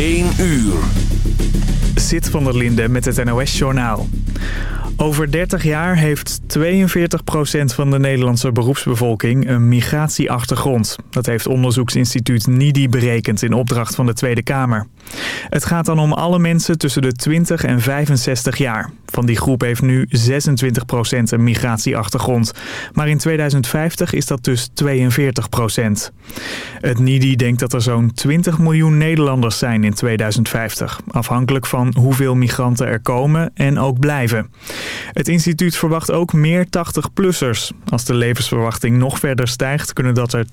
1 uur. Zit van der Linde met het NOS-journaal. Over 30 jaar heeft 42% van de Nederlandse beroepsbevolking een migratieachtergrond. Dat heeft onderzoeksinstituut NIDI berekend in opdracht van de Tweede Kamer. Het gaat dan om alle mensen tussen de 20 en 65 jaar. Van die groep heeft nu 26% een migratieachtergrond. Maar in 2050 is dat dus 42%. Het NIDI denkt dat er zo'n 20 miljoen Nederlanders zijn in 2050. Afhankelijk van hoeveel migranten er komen en ook blijven. Het instituut verwacht ook meer 80-plussers. Als de levensverwachting nog verder stijgt, kunnen dat er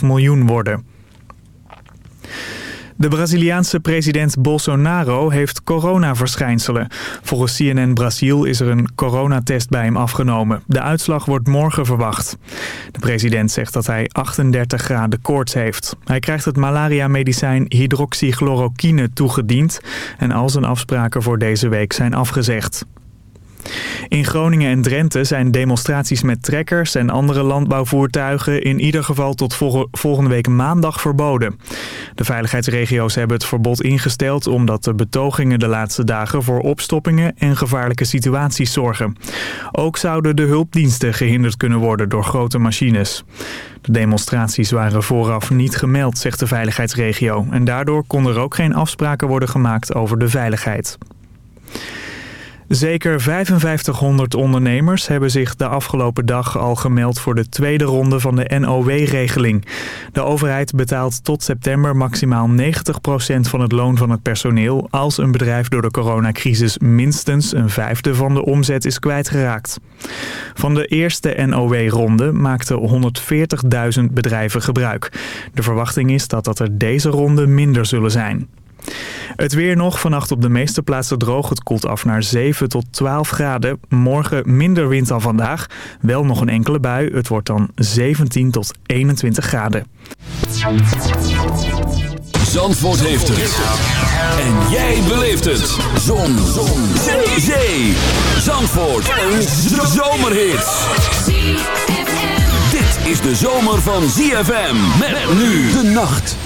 2,5 miljoen worden. De Braziliaanse president Bolsonaro heeft coronaverschijnselen. Volgens CNN Brazil is er een coronatest bij hem afgenomen. De uitslag wordt morgen verwacht. De president zegt dat hij 38 graden koorts heeft. Hij krijgt het malaria-medicijn hydroxychloroquine toegediend... en al zijn afspraken voor deze week zijn afgezegd. In Groningen en Drenthe zijn demonstraties met trekkers en andere landbouwvoertuigen in ieder geval tot volgende week maandag verboden. De veiligheidsregio's hebben het verbod ingesteld omdat de betogingen de laatste dagen voor opstoppingen en gevaarlijke situaties zorgen. Ook zouden de hulpdiensten gehinderd kunnen worden door grote machines. De demonstraties waren vooraf niet gemeld, zegt de veiligheidsregio. En daardoor konden er ook geen afspraken worden gemaakt over de veiligheid. Zeker 5500 ondernemers hebben zich de afgelopen dag al gemeld voor de tweede ronde van de NOW-regeling. De overheid betaalt tot september maximaal 90% van het loon van het personeel als een bedrijf door de coronacrisis minstens een vijfde van de omzet is kwijtgeraakt. Van de eerste NOW-ronde maakten 140.000 bedrijven gebruik. De verwachting is dat dat er deze ronde minder zullen zijn. Het weer nog. Vannacht op de meeste plaatsen droog. Het koelt af naar 7 tot 12 graden. Morgen minder wind dan vandaag. Wel nog een enkele bui. Het wordt dan 17 tot 21 graden. Zandvoort heeft het. En jij beleeft het. Zon. Zon. Zee. Zee. Zandvoort. Een zomerhit. Dit is de zomer van ZFM. Met nu de nacht.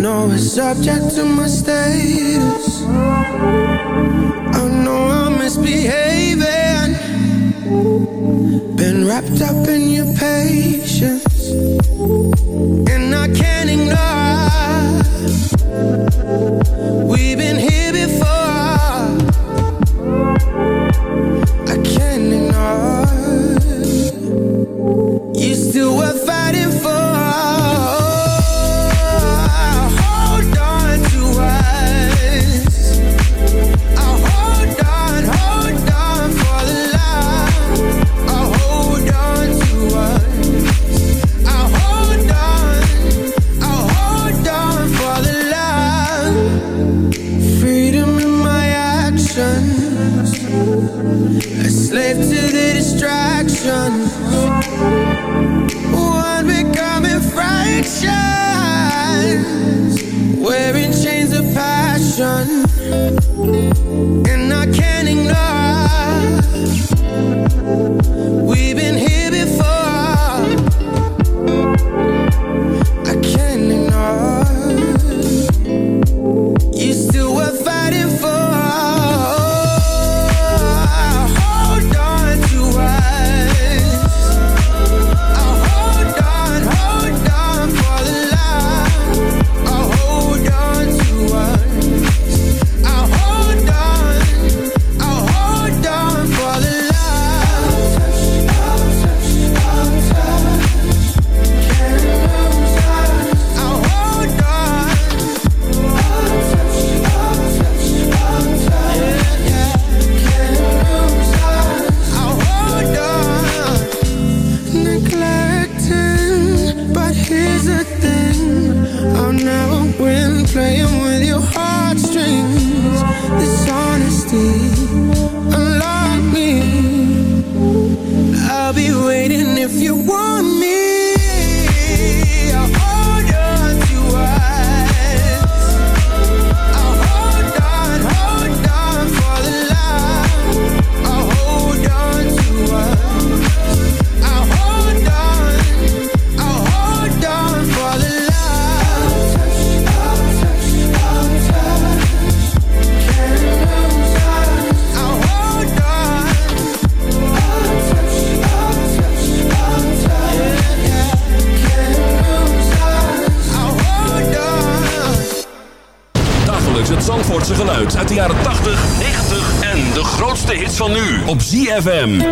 know it's subject to my status. I know I'm misbehaving. Been wrapped up in your patience, and I can't ignore. We've been. here. ZFM.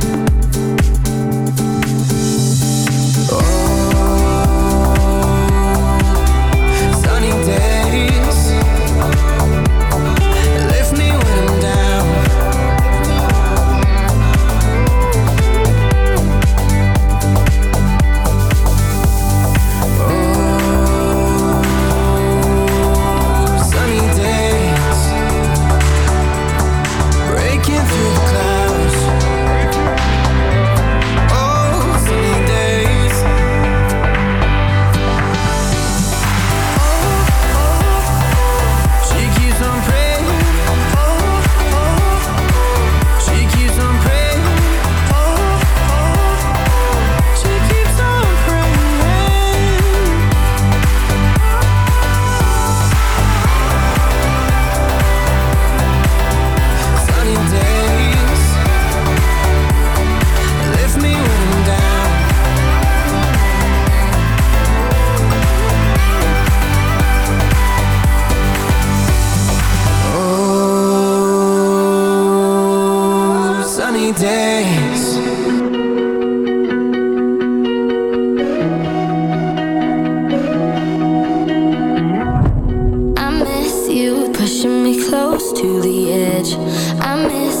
to the edge. I miss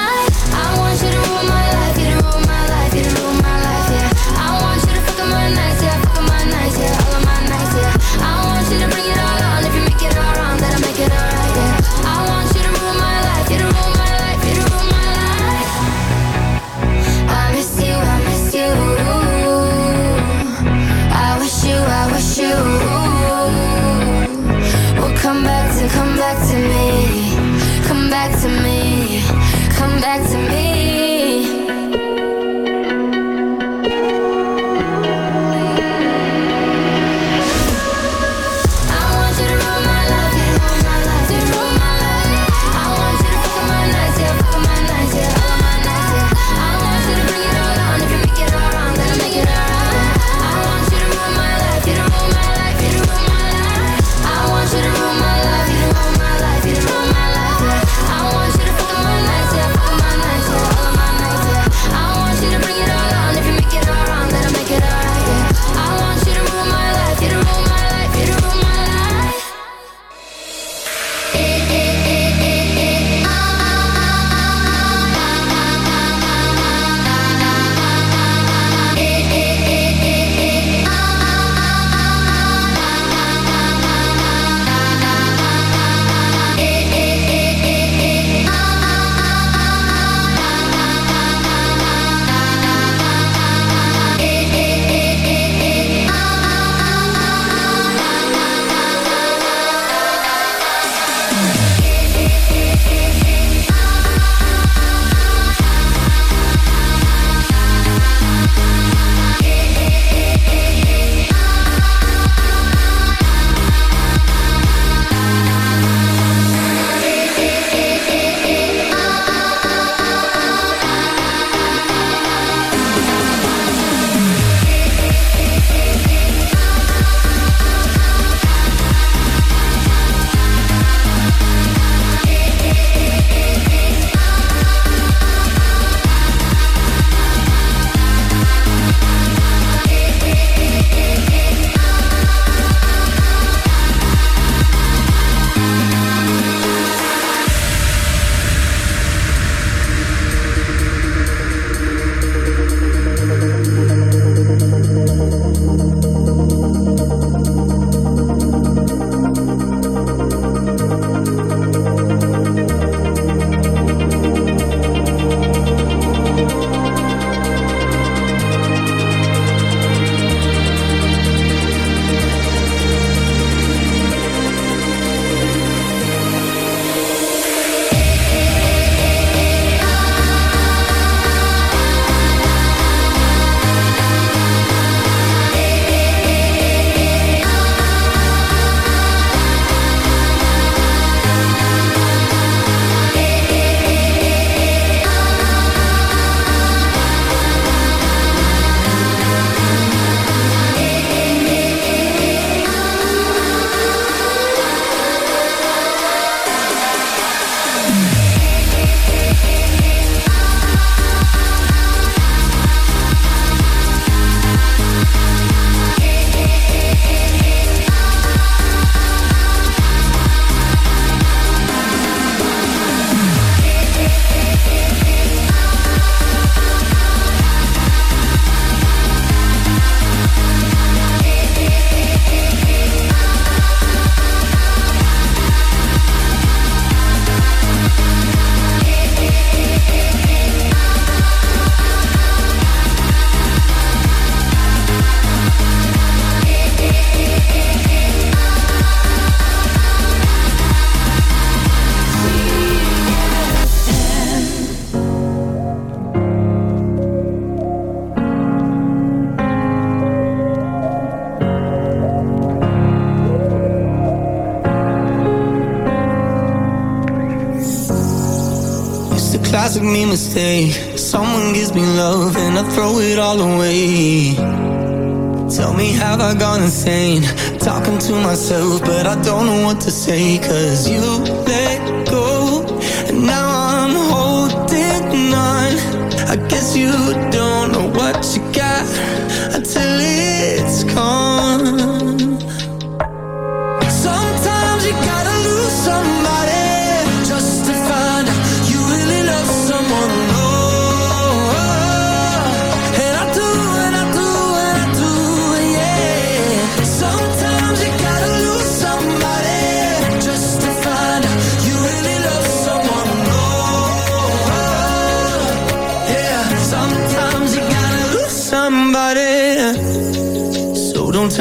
Have I gone insane? Talking to myself, but I don't know what to say. Cause you let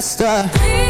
Faster.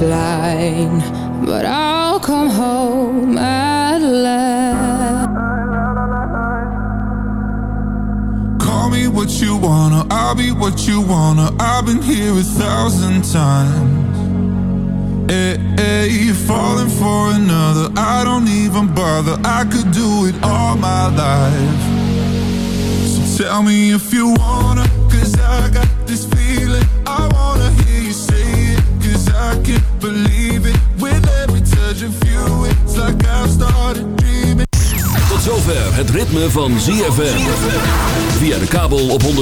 fly